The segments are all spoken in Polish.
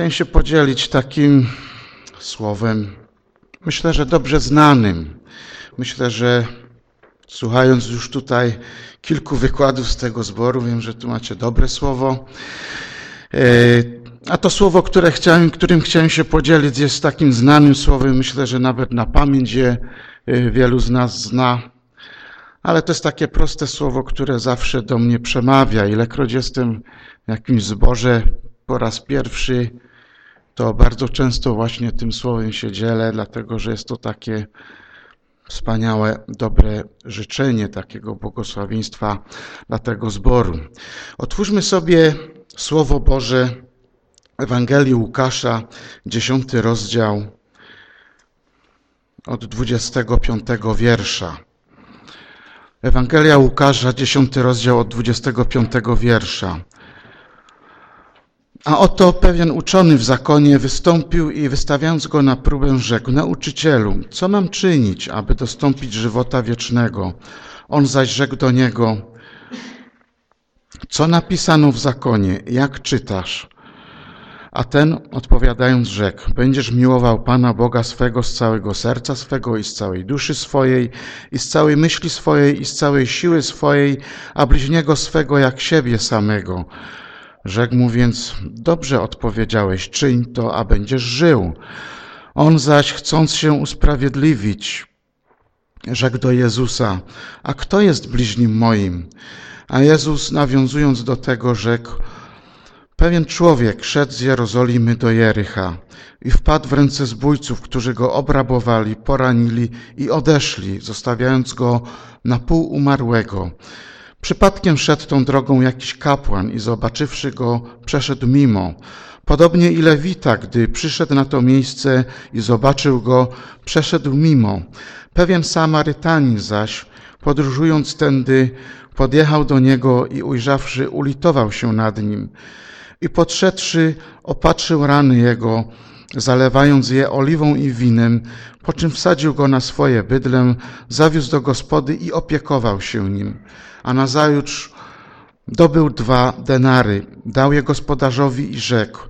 Chciałem się podzielić takim słowem, myślę, że dobrze znanym. Myślę, że słuchając już tutaj kilku wykładów z tego zboru, wiem, że tu macie dobre słowo. E, a to słowo, które chciałem, którym chciałem się podzielić, jest takim znanym słowem. Myślę, że nawet na pamięć je e, wielu z nas zna. Ale to jest takie proste słowo, które zawsze do mnie przemawia. Ilekroć jestem w jakimś zborze po raz pierwszy, to bardzo często właśnie tym słowem się dzielę, dlatego że jest to takie wspaniałe, dobre życzenie takiego błogosławieństwa dla tego zboru. Otwórzmy sobie Słowo Boże Ewangelii Łukasza, dziesiąty rozdział od 25 wiersza. Ewangelia Łukasza, dziesiąty rozdział od 25 wiersza. A oto pewien uczony w zakonie wystąpił i wystawiając go na próbę rzekł, nauczycielu, co mam czynić, aby dostąpić żywota wiecznego? On zaś rzekł do niego, co napisano w zakonie, jak czytasz? A ten odpowiadając rzekł, będziesz miłował Pana Boga swego z całego serca swego i z całej duszy swojej i z całej myśli swojej i z całej siły swojej, a bliźniego swego jak siebie samego. Rzekł mu więc, dobrze odpowiedziałeś, czyń to, a będziesz żył. On zaś, chcąc się usprawiedliwić, rzekł do Jezusa, a kto jest bliźnim moim? A Jezus, nawiązując do tego, rzekł, pewien człowiek szedł z Jerozolimy do Jericha i wpadł w ręce zbójców, którzy go obrabowali, poranili i odeszli, zostawiając go na pół umarłego. Przypadkiem szedł tą drogą jakiś kapłan i zobaczywszy go, przeszedł mimo. Podobnie i Lewita, gdy przyszedł na to miejsce i zobaczył go, przeszedł mimo. Pewien Samarytanin zaś, podróżując tędy, podjechał do niego i ujrzawszy, ulitował się nad nim. I podszedłszy, opatrzył rany jego, zalewając je oliwą i winem, po czym wsadził go na swoje bydlę, zawiózł do gospody i opiekował się nim a nazajutrz dobył dwa denary, dał je gospodarzowi i rzekł,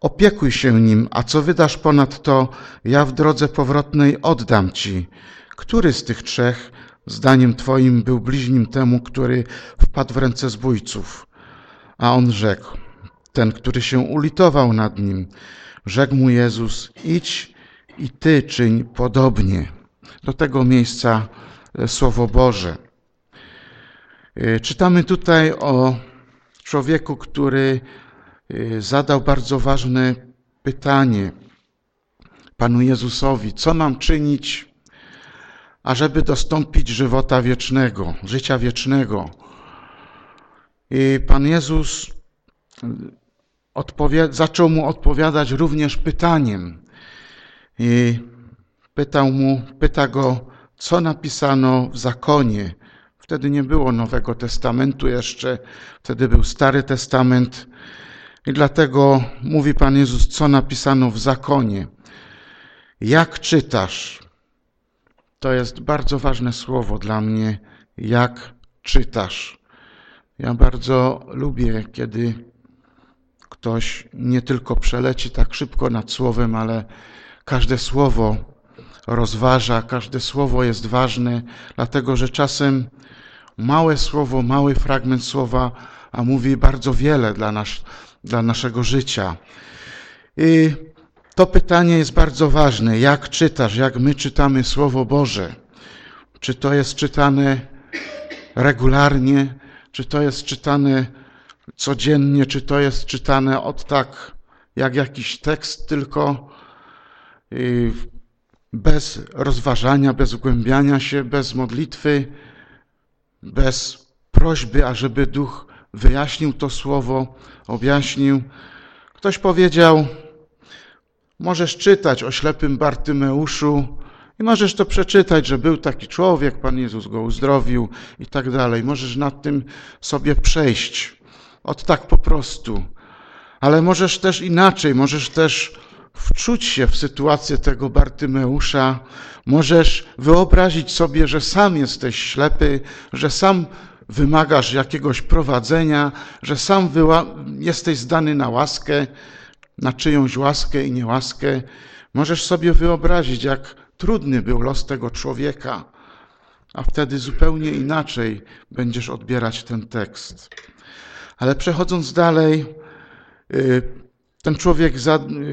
opiekuj się nim, a co wydasz ponad to, ja w drodze powrotnej oddam ci. Który z tych trzech, zdaniem twoim, był bliźnim temu, który wpadł w ręce zbójców? A on rzekł, ten, który się ulitował nad nim. Rzekł mu Jezus, idź i ty czyń podobnie. Do tego miejsca e, Słowo Boże. E, czytamy tutaj o człowieku, który e, zadał bardzo ważne pytanie Panu Jezusowi: Co mam czynić, ażeby dostąpić żywota wiecznego, życia wiecznego? I Pan Jezus zaczął mu odpowiadać również pytaniem. I pytał mu, pyta go, co napisano w zakonie Wtedy nie było Nowego Testamentu jeszcze, wtedy był Stary Testament. I dlatego mówi Pan Jezus, co napisano w zakonie. Jak czytasz? To jest bardzo ważne słowo dla mnie. Jak czytasz? Ja bardzo lubię, kiedy ktoś nie tylko przeleci tak szybko nad słowem, ale każde słowo rozważa, każde słowo jest ważne, dlatego że czasem małe słowo, mały fragment słowa, a mówi bardzo wiele dla, nas, dla naszego życia. I to pytanie jest bardzo ważne. Jak czytasz, jak my czytamy Słowo Boże? Czy to jest czytane regularnie, czy to jest czytane codziennie, czy to jest czytane od tak, jak jakiś tekst, tylko bez rozważania, bez wgłębiania się, bez modlitwy, bez prośby, ażeby Duch wyjaśnił to słowo, objaśnił. Ktoś powiedział, możesz czytać o ślepym Bartymeuszu i możesz to przeczytać, że był taki człowiek, Pan Jezus go uzdrowił i tak dalej. Możesz nad tym sobie przejść, od tak po prostu. Ale możesz też inaczej, możesz też wczuć się w sytuację tego Bartymeusza, możesz wyobrazić sobie, że sam jesteś ślepy, że sam wymagasz jakiegoś prowadzenia, że sam jesteś zdany na łaskę, na czyjąś łaskę i niełaskę, możesz sobie wyobrazić, jak trudny był los tego człowieka, a wtedy zupełnie inaczej będziesz odbierać ten tekst. Ale przechodząc dalej, y, ten człowiek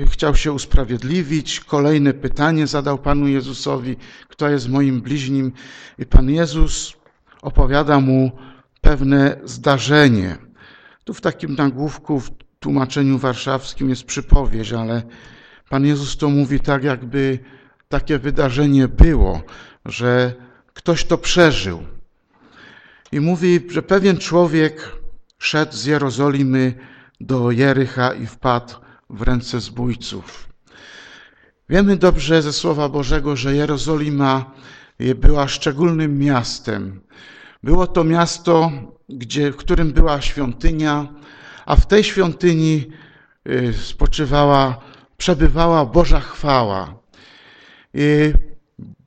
chciał się usprawiedliwić. Kolejne pytanie zadał Panu Jezusowi: Kto jest moim bliźnim? I Pan Jezus opowiada mu pewne zdarzenie. Tu w takim nagłówku, w tłumaczeniu warszawskim jest przypowieść, ale Pan Jezus to mówi tak, jakby takie wydarzenie było, że ktoś to przeżył. I mówi, że pewien człowiek szedł z Jerozolimy do Jericha i wpadł w ręce zbójców. Wiemy dobrze ze Słowa Bożego, że Jerozolima była szczególnym miastem. Było to miasto, gdzie, w którym była świątynia, a w tej świątyni y, spoczywała, przebywała Boża chwała. I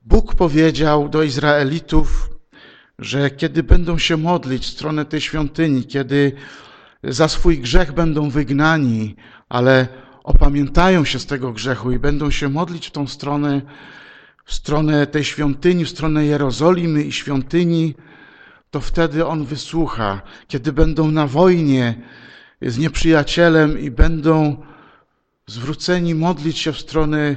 Bóg powiedział do Izraelitów, że kiedy będą się modlić w stronę tej świątyni, kiedy za swój grzech będą wygnani, ale opamiętają się z tego grzechu i będą się modlić w tą stronę, w stronę tej świątyni, w stronę Jerozolimy i świątyni, to wtedy On wysłucha. Kiedy będą na wojnie z nieprzyjacielem i będą zwróceni modlić się w stronę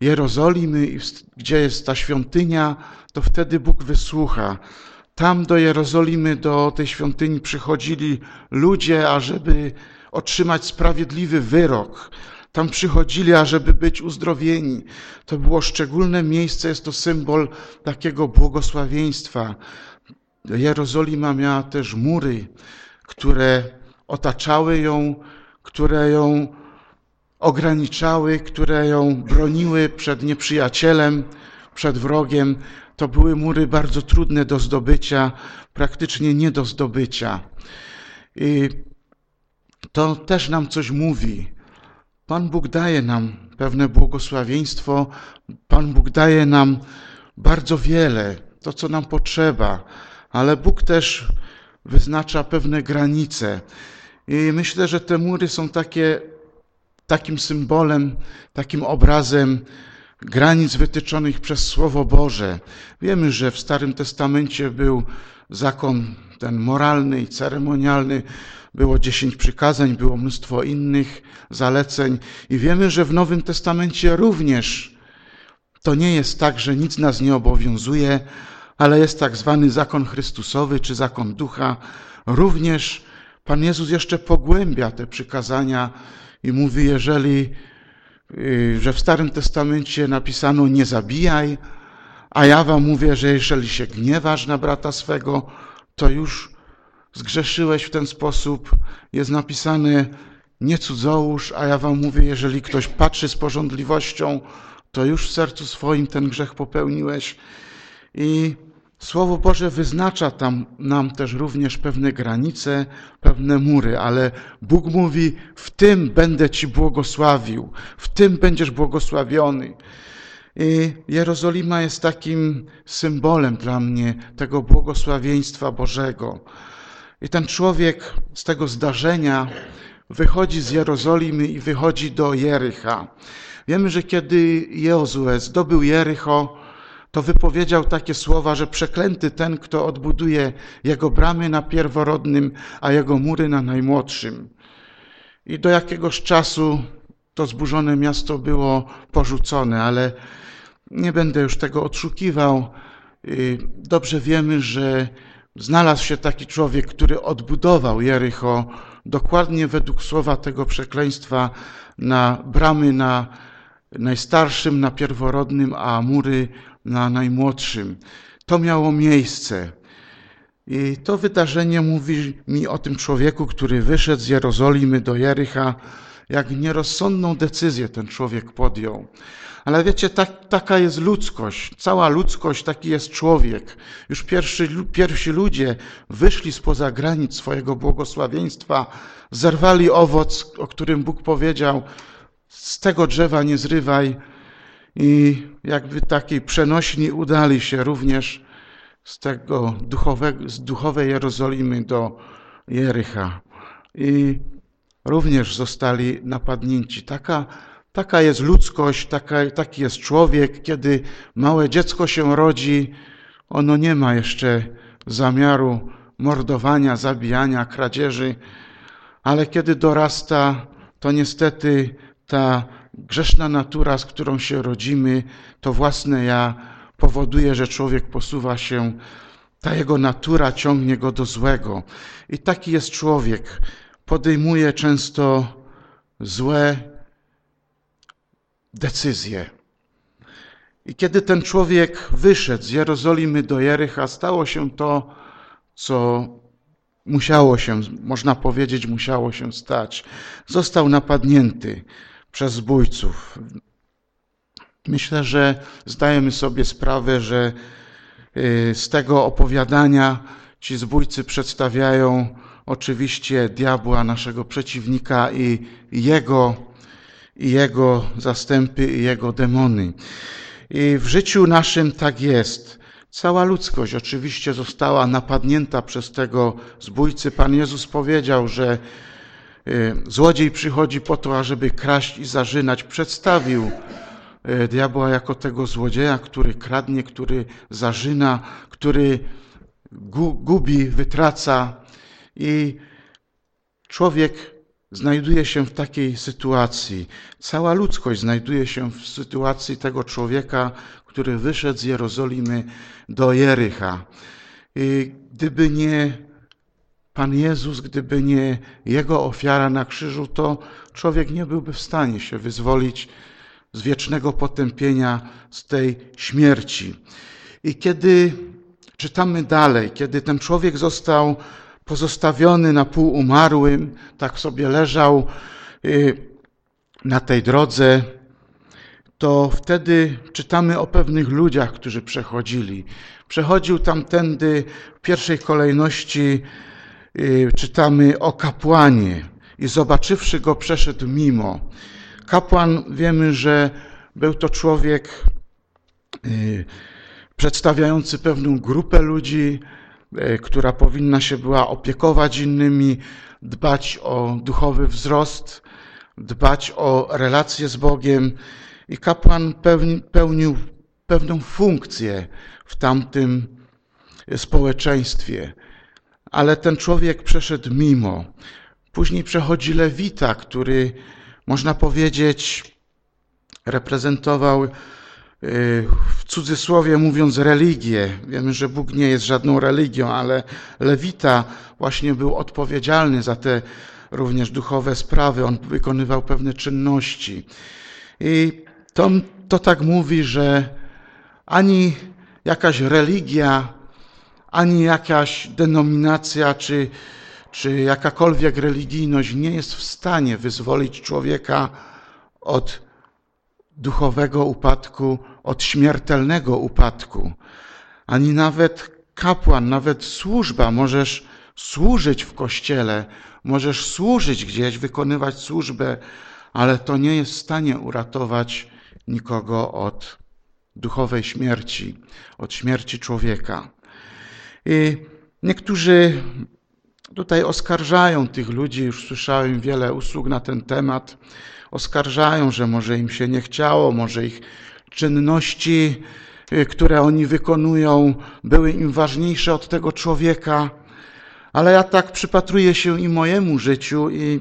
Jerozolimy, gdzie jest ta świątynia, to wtedy Bóg wysłucha. Tam do Jerozolimy, do tej świątyni przychodzili ludzie, ażeby otrzymać sprawiedliwy wyrok. Tam przychodzili, ażeby być uzdrowieni. To było szczególne miejsce, jest to symbol takiego błogosławieństwa. Jerozolima miała też mury, które otaczały ją, które ją ograniczały, które ją broniły przed nieprzyjacielem, przed wrogiem. To były mury bardzo trudne do zdobycia, praktycznie nie do zdobycia. I to też nam coś mówi. Pan Bóg daje nam pewne błogosławieństwo, Pan Bóg daje nam bardzo wiele, to co nam potrzeba, ale Bóg też wyznacza pewne granice. I myślę, że te mury są takie, takim symbolem, takim obrazem granic wytyczonych przez Słowo Boże. Wiemy, że w Starym Testamencie był zakon ten moralny i ceremonialny, było dziesięć przykazań, było mnóstwo innych zaleceń i wiemy, że w Nowym Testamencie również to nie jest tak, że nic nas nie obowiązuje, ale jest tak zwany zakon Chrystusowy czy zakon ducha. Również Pan Jezus jeszcze pogłębia te przykazania i mówi, jeżeli, że w Starym Testamencie napisano nie zabijaj, a ja wam mówię, że jeżeli się gniewasz na brata swego, to już zgrzeszyłeś w ten sposób. Jest napisane nie cudzołóż, a ja wam mówię, jeżeli ktoś patrzy z porządliwością, to już w sercu swoim ten grzech popełniłeś. I Słowo Boże wyznacza tam nam też również pewne granice, pewne mury, ale Bóg mówi: W tym będę Ci błogosławił, w tym będziesz błogosławiony. I Jerozolima jest takim symbolem dla mnie tego błogosławieństwa Bożego. I ten człowiek z tego zdarzenia wychodzi z Jerozolimy i wychodzi do Jericha. Wiemy, że kiedy Jozue zdobył Jericho, to wypowiedział takie słowa, że przeklęty ten, kto odbuduje jego bramy na pierworodnym, a jego mury na najmłodszym. I do jakiegoś czasu to zburzone miasto było porzucone, ale nie będę już tego odszukiwał. Dobrze wiemy, że znalazł się taki człowiek, który odbudował Jericho dokładnie według słowa tego przekleństwa na bramy na najstarszym, na pierworodnym, a mury na najmłodszym. To miało miejsce. I to wydarzenie mówi mi o tym człowieku, który wyszedł z Jerozolimy do Jericha, jak nierozsądną decyzję ten człowiek podjął. Ale wiecie, tak, taka jest ludzkość, cała ludzkość, taki jest człowiek. Już pierwszy, pierwsi ludzie wyszli spoza granic swojego błogosławieństwa, zerwali owoc, o którym Bóg powiedział, z tego drzewa nie zrywaj, i jakby takiej przenośni udali się również z tego duchowego, z duchowej Jerozolimy do Jericha. I również zostali napadnięci. Taka, taka jest ludzkość, taka, taki jest człowiek, kiedy małe dziecko się rodzi, ono nie ma jeszcze zamiaru mordowania, zabijania, kradzieży, ale kiedy dorasta, to niestety ta grzeszna natura, z którą się rodzimy, to własne ja powoduje, że człowiek posuwa się, ta jego natura ciągnie go do złego. I taki jest człowiek. Podejmuje często złe decyzje. I kiedy ten człowiek wyszedł z Jerozolimy do Jericha, stało się to, co musiało się, można powiedzieć, musiało się stać. Został napadnięty przez zbójców. Myślę, że zdajemy sobie sprawę, że y, z tego opowiadania ci zbójcy przedstawiają oczywiście diabła, naszego przeciwnika i jego, i jego zastępy, i jego demony. I w życiu naszym tak jest. Cała ludzkość oczywiście została napadnięta przez tego zbójcy. Pan Jezus powiedział, że złodziej przychodzi po to, ażeby kraść i zarzynać. Przedstawił y, diabła jako tego złodzieja, który kradnie, który zarzyna, który gubi, wytraca. I człowiek znajduje się w takiej sytuacji. Cała ludzkość znajduje się w sytuacji tego człowieka, który wyszedł z Jerozolimy do Jericha. I gdyby nie Pan Jezus, gdyby nie Jego ofiara na krzyżu, to człowiek nie byłby w stanie się wyzwolić z wiecznego potępienia, z tej śmierci. I kiedy czytamy dalej, kiedy ten człowiek został pozostawiony na pół umarłym, tak sobie leżał y, na tej drodze, to wtedy czytamy o pewnych ludziach, którzy przechodzili. Przechodził tamtędy w pierwszej kolejności, czytamy o kapłanie i zobaczywszy go przeszedł mimo. Kapłan wiemy, że był to człowiek y, przedstawiający pewną grupę ludzi, E, która powinna się była opiekować innymi, dbać o duchowy wzrost, dbać o relacje z Bogiem. I kapłan pełnił pewną funkcję w tamtym społeczeństwie. Ale ten człowiek przeszedł mimo. Później przechodzi Lewita, który można powiedzieć reprezentował w cudzysłowie mówiąc religię. Wiemy, że Bóg nie jest żadną religią, ale Lewita właśnie był odpowiedzialny za te również duchowe sprawy. On wykonywał pewne czynności. I to, to tak mówi, że ani jakaś religia, ani jakaś denominacja, czy, czy jakakolwiek religijność nie jest w stanie wyzwolić człowieka od duchowego upadku, od śmiertelnego upadku. Ani nawet kapłan, nawet służba, możesz służyć w kościele, możesz służyć gdzieś, wykonywać służbę, ale to nie jest w stanie uratować nikogo od duchowej śmierci, od śmierci człowieka. Niektórzy tutaj oskarżają tych ludzi, już słyszałem wiele usług na ten temat, oskarżają, że może im się nie chciało, może ich czynności, y, które oni wykonują, były im ważniejsze od tego człowieka. Ale ja tak przypatruję się i mojemu życiu i,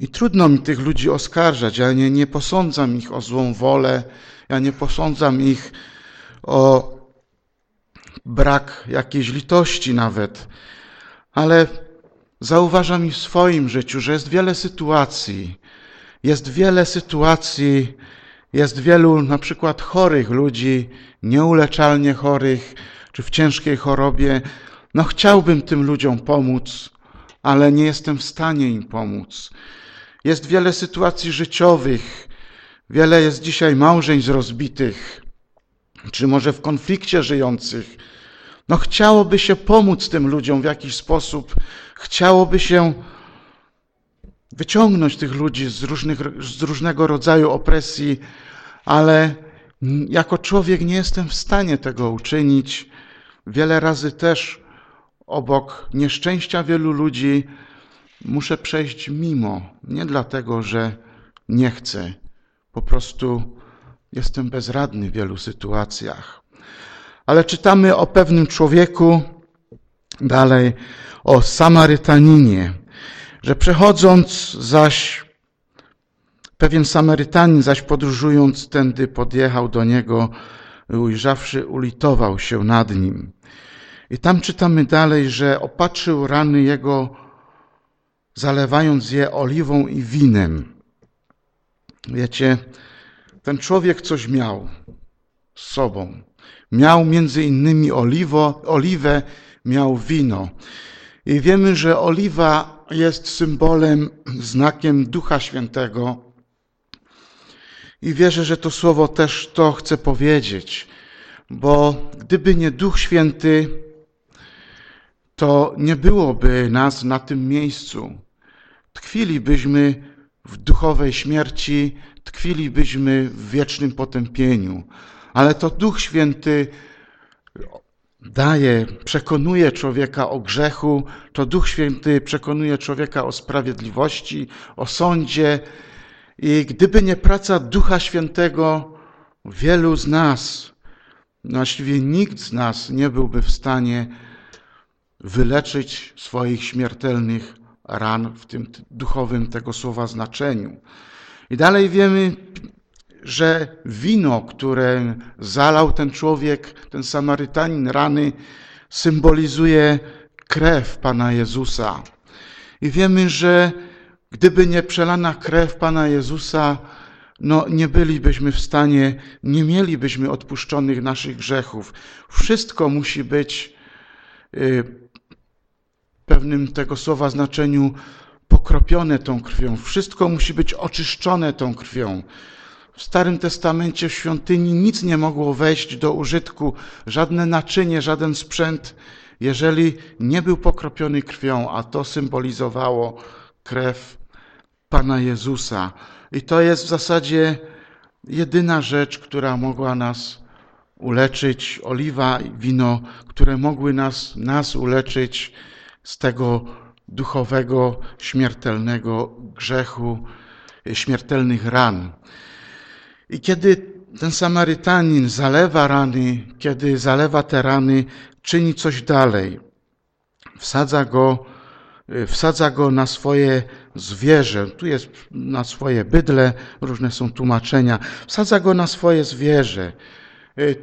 i trudno mi tych ludzi oskarżać. Ja nie, nie posądzam ich o złą wolę, ja nie posądzam ich o brak jakiejś litości nawet, ale zauważam i w swoim życiu, że jest wiele sytuacji, jest wiele sytuacji, jest wielu na przykład chorych ludzi, nieuleczalnie chorych, czy w ciężkiej chorobie. No chciałbym tym ludziom pomóc, ale nie jestem w stanie im pomóc. Jest wiele sytuacji życiowych, wiele jest dzisiaj małżeństw rozbitych, czy może w konflikcie żyjących. No chciałoby się pomóc tym ludziom w jakiś sposób, chciałoby się wyciągnąć tych ludzi z, różnych, z różnego rodzaju opresji, ale jako człowiek nie jestem w stanie tego uczynić. Wiele razy też obok nieszczęścia wielu ludzi muszę przejść mimo. Nie dlatego, że nie chcę. Po prostu jestem bezradny w wielu sytuacjach. Ale czytamy o pewnym człowieku, dalej o Samarytaninie, że przechodząc zaś, pewien Samarytanin zaś podróżując tędy podjechał do niego, ujrzawszy, ulitował się nad nim. I tam czytamy dalej, że opatrzył rany jego, zalewając je oliwą i winem. Wiecie, ten człowiek coś miał z sobą. Miał między innymi oliwo, oliwę, miał wino. I wiemy, że oliwa jest symbolem, znakiem Ducha Świętego. I wierzę, że to słowo też to chce powiedzieć, bo gdyby nie Duch Święty, to nie byłoby nas na tym miejscu. Tkwilibyśmy w duchowej śmierci, tkwilibyśmy w wiecznym potępieniu. Ale to Duch Święty daje, przekonuje człowieka o grzechu, to Duch Święty przekonuje człowieka o sprawiedliwości, o sądzie. I gdyby nie praca Ducha Świętego, wielu z nas, właściwie nikt z nas nie byłby w stanie wyleczyć swoich śmiertelnych ran w tym duchowym tego słowa znaczeniu. I dalej wiemy, że wino, które zalał ten człowiek, ten Samarytanin rany, symbolizuje krew Pana Jezusa. I wiemy, że gdyby nie przelana krew Pana Jezusa, no nie bylibyśmy w stanie, nie mielibyśmy odpuszczonych naszych grzechów. Wszystko musi być y, pewnym tego słowa znaczeniu pokropione tą krwią. Wszystko musi być oczyszczone tą krwią. W Starym Testamencie w świątyni nic nie mogło wejść do użytku, żadne naczynie, żaden sprzęt, jeżeli nie był pokropiony krwią, a to symbolizowało krew Pana Jezusa. I to jest w zasadzie jedyna rzecz, która mogła nas uleczyć, oliwa wino, które mogły nas, nas uleczyć z tego duchowego, śmiertelnego grzechu, śmiertelnych ran. I kiedy ten Samarytanin zalewa rany, kiedy zalewa te rany, czyni coś dalej. Wsadza go, wsadza go na swoje zwierzę. Tu jest na swoje bydle, różne są tłumaczenia. Wsadza go na swoje zwierzę.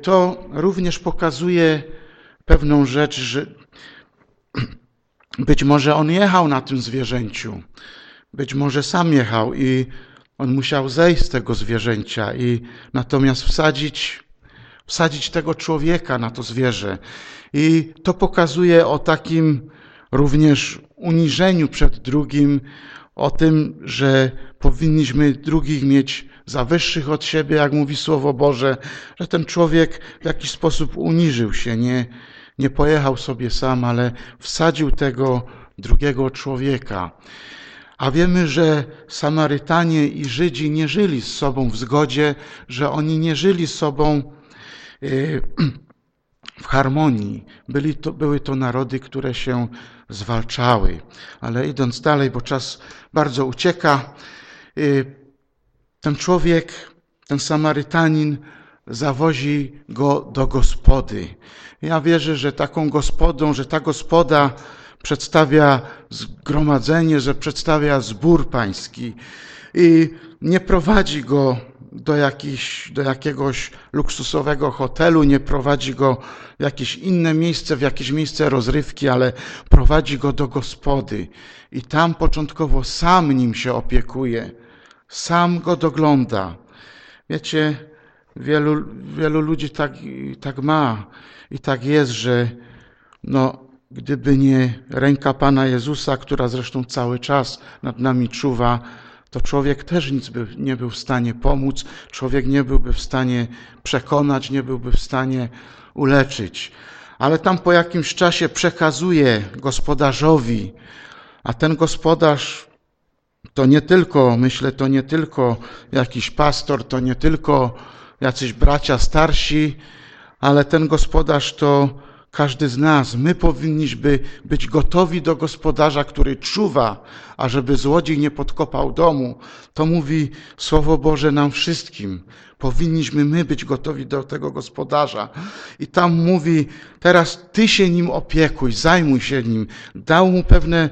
To również pokazuje pewną rzecz, że być może on jechał na tym zwierzęciu, być może sam jechał i on musiał zejść z tego zwierzęcia i natomiast wsadzić, wsadzić tego człowieka na to zwierzę. I to pokazuje o takim również uniżeniu przed drugim, o tym, że powinniśmy drugich mieć za wyższych od siebie, jak mówi Słowo Boże, że ten człowiek w jakiś sposób uniżył się, nie, nie pojechał sobie sam, ale wsadził tego drugiego człowieka. A wiemy, że Samarytanie i Żydzi nie żyli z sobą w zgodzie, że oni nie żyli z sobą y, w harmonii. Byli to, były to narody, które się zwalczały. Ale idąc dalej, bo czas bardzo ucieka, y, ten człowiek, ten Samarytanin zawozi go do gospody. Ja wierzę, że taką gospodą, że ta gospoda przedstawia zgromadzenie, że przedstawia zbór pański i nie prowadzi go do, jakiś, do jakiegoś luksusowego hotelu, nie prowadzi go w jakieś inne miejsce, w jakieś miejsce rozrywki, ale prowadzi go do gospody i tam początkowo sam nim się opiekuje, sam go dogląda. Wiecie, wielu, wielu ludzi tak, tak ma i tak jest, że no, Gdyby nie ręka Pana Jezusa, która zresztą cały czas nad nami czuwa, to człowiek też nic by nie był w stanie pomóc, człowiek nie byłby w stanie przekonać, nie byłby w stanie uleczyć. Ale tam po jakimś czasie przekazuje gospodarzowi, a ten gospodarz to nie tylko, myślę, to nie tylko jakiś pastor, to nie tylko jacyś bracia starsi, ale ten gospodarz to każdy z nas, my powinniśmy być gotowi do gospodarza, który czuwa, ażeby złodziej nie podkopał domu. To mówi Słowo Boże nam wszystkim. Powinniśmy my być gotowi do tego gospodarza. I tam mówi, teraz ty się nim opiekuj, zajmuj się nim. Dał mu pewne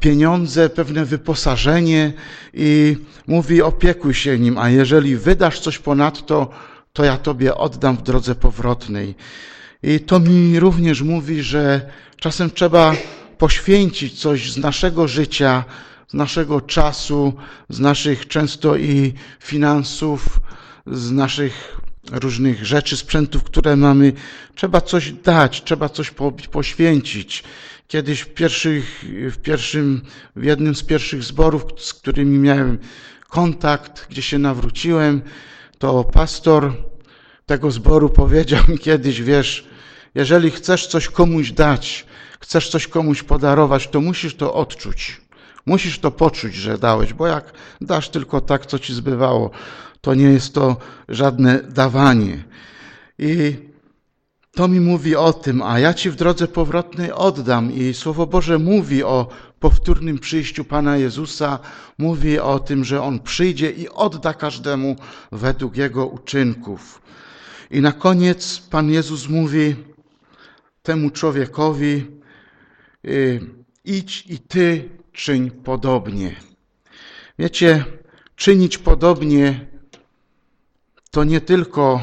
pieniądze, pewne wyposażenie i mówi opiekuj się nim, a jeżeli wydasz coś ponadto, to ja tobie oddam w drodze powrotnej. I to mi również mówi, że czasem trzeba poświęcić coś z naszego życia, z naszego czasu, z naszych często i finansów, z naszych różnych rzeczy, sprzętów, które mamy. Trzeba coś dać, trzeba coś poświęcić. Kiedyś w, pierwszych, w pierwszym, w jednym z pierwszych zborów, z którymi miałem kontakt, gdzie się nawróciłem, to pastor tego zboru powiedział mi kiedyś, wiesz, jeżeli chcesz coś komuś dać, chcesz coś komuś podarować, to musisz to odczuć. Musisz to poczuć, że dałeś, bo jak dasz tylko tak, co ci zbywało, to nie jest to żadne dawanie. I to mi mówi o tym, a ja ci w drodze powrotnej oddam. I Słowo Boże mówi o powtórnym przyjściu Pana Jezusa, mówi o tym, że On przyjdzie i odda każdemu według Jego uczynków. I na koniec Pan Jezus mówi temu człowiekowi: y, idź i ty czyń podobnie. Wiecie, czynić podobnie to nie tylko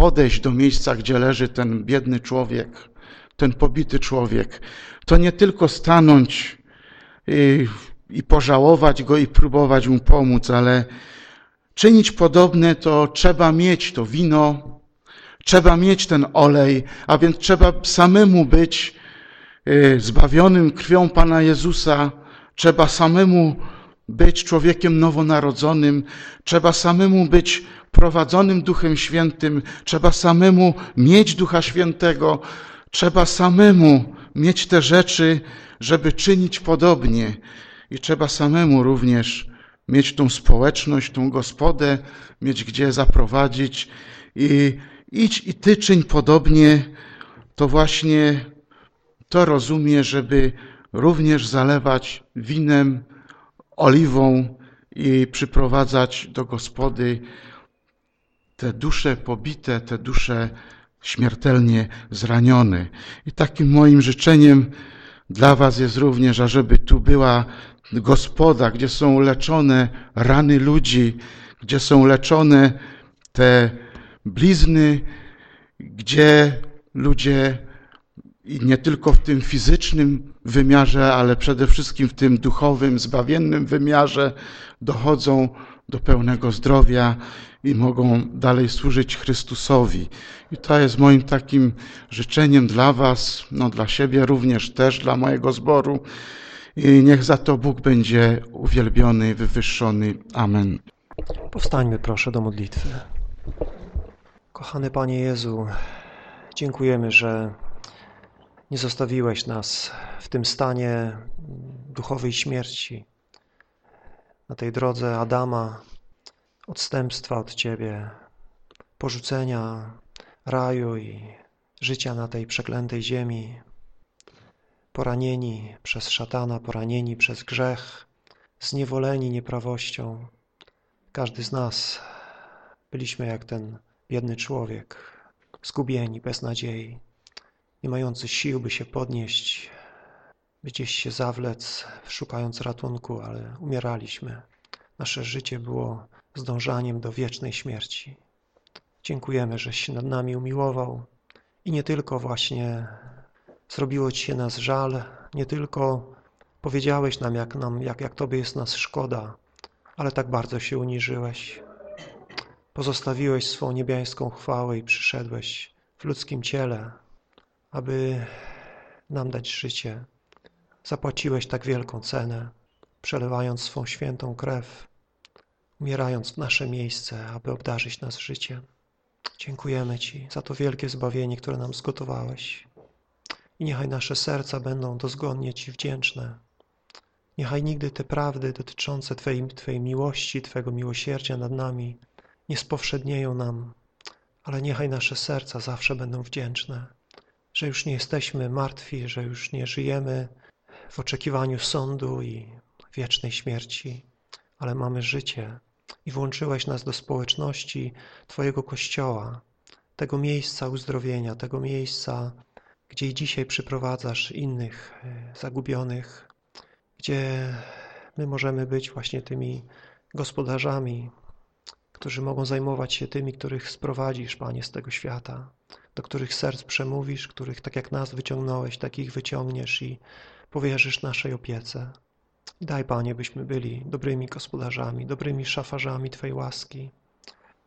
podejść do miejsca, gdzie leży ten biedny człowiek, ten pobity człowiek. To nie tylko stanąć i, i pożałować go i próbować mu pomóc, ale czynić podobne to trzeba mieć to wino, trzeba mieć ten olej, a więc trzeba samemu być y, zbawionym krwią Pana Jezusa, trzeba samemu być człowiekiem nowonarodzonym, trzeba samemu być prowadzonym Duchem Świętym, trzeba samemu mieć Ducha Świętego, trzeba samemu mieć te rzeczy, żeby czynić podobnie. I trzeba samemu również mieć tą społeczność, tą gospodę, mieć gdzie zaprowadzić. I idź i ty czyń podobnie, to właśnie to rozumie, żeby również zalewać winem, oliwą i przyprowadzać do gospody te dusze pobite, te dusze śmiertelnie zranione. I takim moim życzeniem dla Was jest również, ażeby tu była gospoda, gdzie są leczone rany ludzi, gdzie są leczone te blizny, gdzie ludzie i nie tylko w tym fizycznym wymiarze, ale przede wszystkim w tym duchowym, zbawiennym wymiarze dochodzą do pełnego zdrowia i mogą dalej służyć Chrystusowi. I to jest moim takim życzeniem dla Was, no dla siebie również też, dla mojego zboru. I niech za to Bóg będzie uwielbiony, wywyższony. Amen. Powstańmy proszę do modlitwy. Kochany Panie Jezu, dziękujemy, że nie zostawiłeś nas w tym stanie duchowej śmierci, na tej drodze Adama, odstępstwa od Ciebie, porzucenia raju i życia na tej przeklętej ziemi, poranieni przez szatana, poranieni przez grzech, zniewoleni nieprawością. Każdy z nas byliśmy jak ten biedny człowiek, zgubieni, bez nadziei, nie mający sił, by się podnieść, gdzieś się zawlec, szukając ratunku, ale umieraliśmy. Nasze życie było zdążaniem do wiecznej śmierci. Dziękujemy, żeś się nad nami umiłował i nie tylko właśnie zrobiło Ci się nas żal, nie tylko powiedziałeś nam, jak, nam jak, jak Tobie jest nas szkoda, ale tak bardzo się uniżyłeś. Pozostawiłeś swą niebiańską chwałę i przyszedłeś w ludzkim ciele, aby nam dać życie. Zapłaciłeś tak wielką cenę, przelewając swą świętą krew, umierając w nasze miejsce, aby obdarzyć nas życiem. Dziękujemy Ci za to wielkie zbawienie, które nam zgotowałeś. I niechaj nasze serca będą dozgonnie Ci wdzięczne. Niechaj nigdy te prawdy dotyczące Twojej, Twojej miłości, Twojego miłosierdzia nad nami nie spowszednieją nam, ale niechaj nasze serca zawsze będą wdzięczne. że już nie jesteśmy martwi, że już nie żyjemy w oczekiwaniu sądu i wiecznej śmierci, ale mamy życie. I włączyłeś nas do społeczności Twojego Kościoła, tego miejsca uzdrowienia, tego miejsca, gdzie i dzisiaj przyprowadzasz innych e, zagubionych, gdzie my możemy być właśnie tymi gospodarzami, którzy mogą zajmować się tymi, których sprowadzisz, Panie, z tego świata, do których serc przemówisz, których tak jak nas wyciągnąłeś, takich wyciągniesz i powierzysz naszej opiece. Daj, Panie, byśmy byli dobrymi gospodarzami, dobrymi szafarzami Twojej łaski,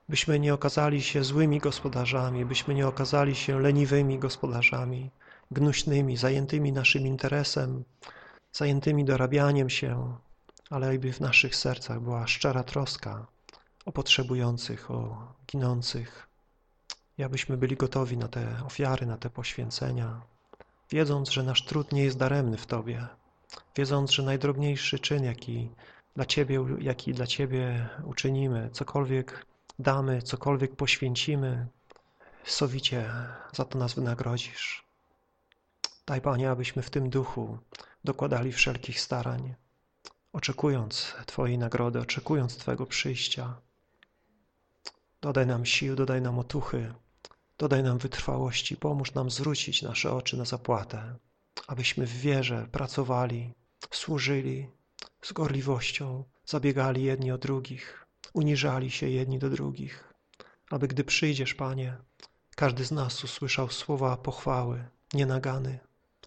byśmy nie okazali się złymi gospodarzami, byśmy nie okazali się leniwymi gospodarzami, gnuśnymi, zajętymi naszym interesem, zajętymi dorabianiem się, ale by w naszych sercach była szczera troska o potrzebujących, o ginących, abyśmy byli gotowi na te ofiary, na te poświęcenia, wiedząc, że nasz trud nie jest daremny w Tobie, wiedząc, że najdrobniejszy czyn, jaki dla Ciebie, jaki dla Ciebie uczynimy, cokolwiek damy, cokolwiek poświęcimy, sowicie za to nas wynagrodzisz. Daj, Panie, abyśmy w tym duchu dokładali wszelkich starań, oczekując Twojej nagrody, oczekując Twojego przyjścia. Dodaj nam sił, dodaj nam otuchy, dodaj nam wytrwałości, pomóż nam zwrócić nasze oczy na zapłatę, abyśmy w wierze pracowali, służyli z gorliwością, zabiegali jedni o drugich, uniżali się jedni do drugich, aby gdy przyjdziesz, Panie, każdy z nas usłyszał słowa pochwały, nienagany,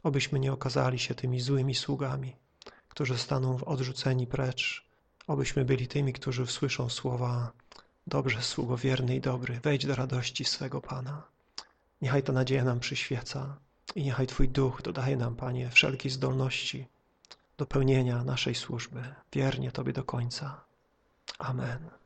obyśmy nie okazali się tymi złymi sługami, którzy zostaną odrzuceni precz, obyśmy byli tymi, którzy usłyszą słowa Dobrze, sługo wierny i dobry, wejdź do radości swego Pana. Niechaj ta nadzieja nam przyświeca i niechaj Twój duch dodaje nam, Panie, wszelkiej zdolności do pełnienia naszej służby, wiernie Tobie do końca. Amen.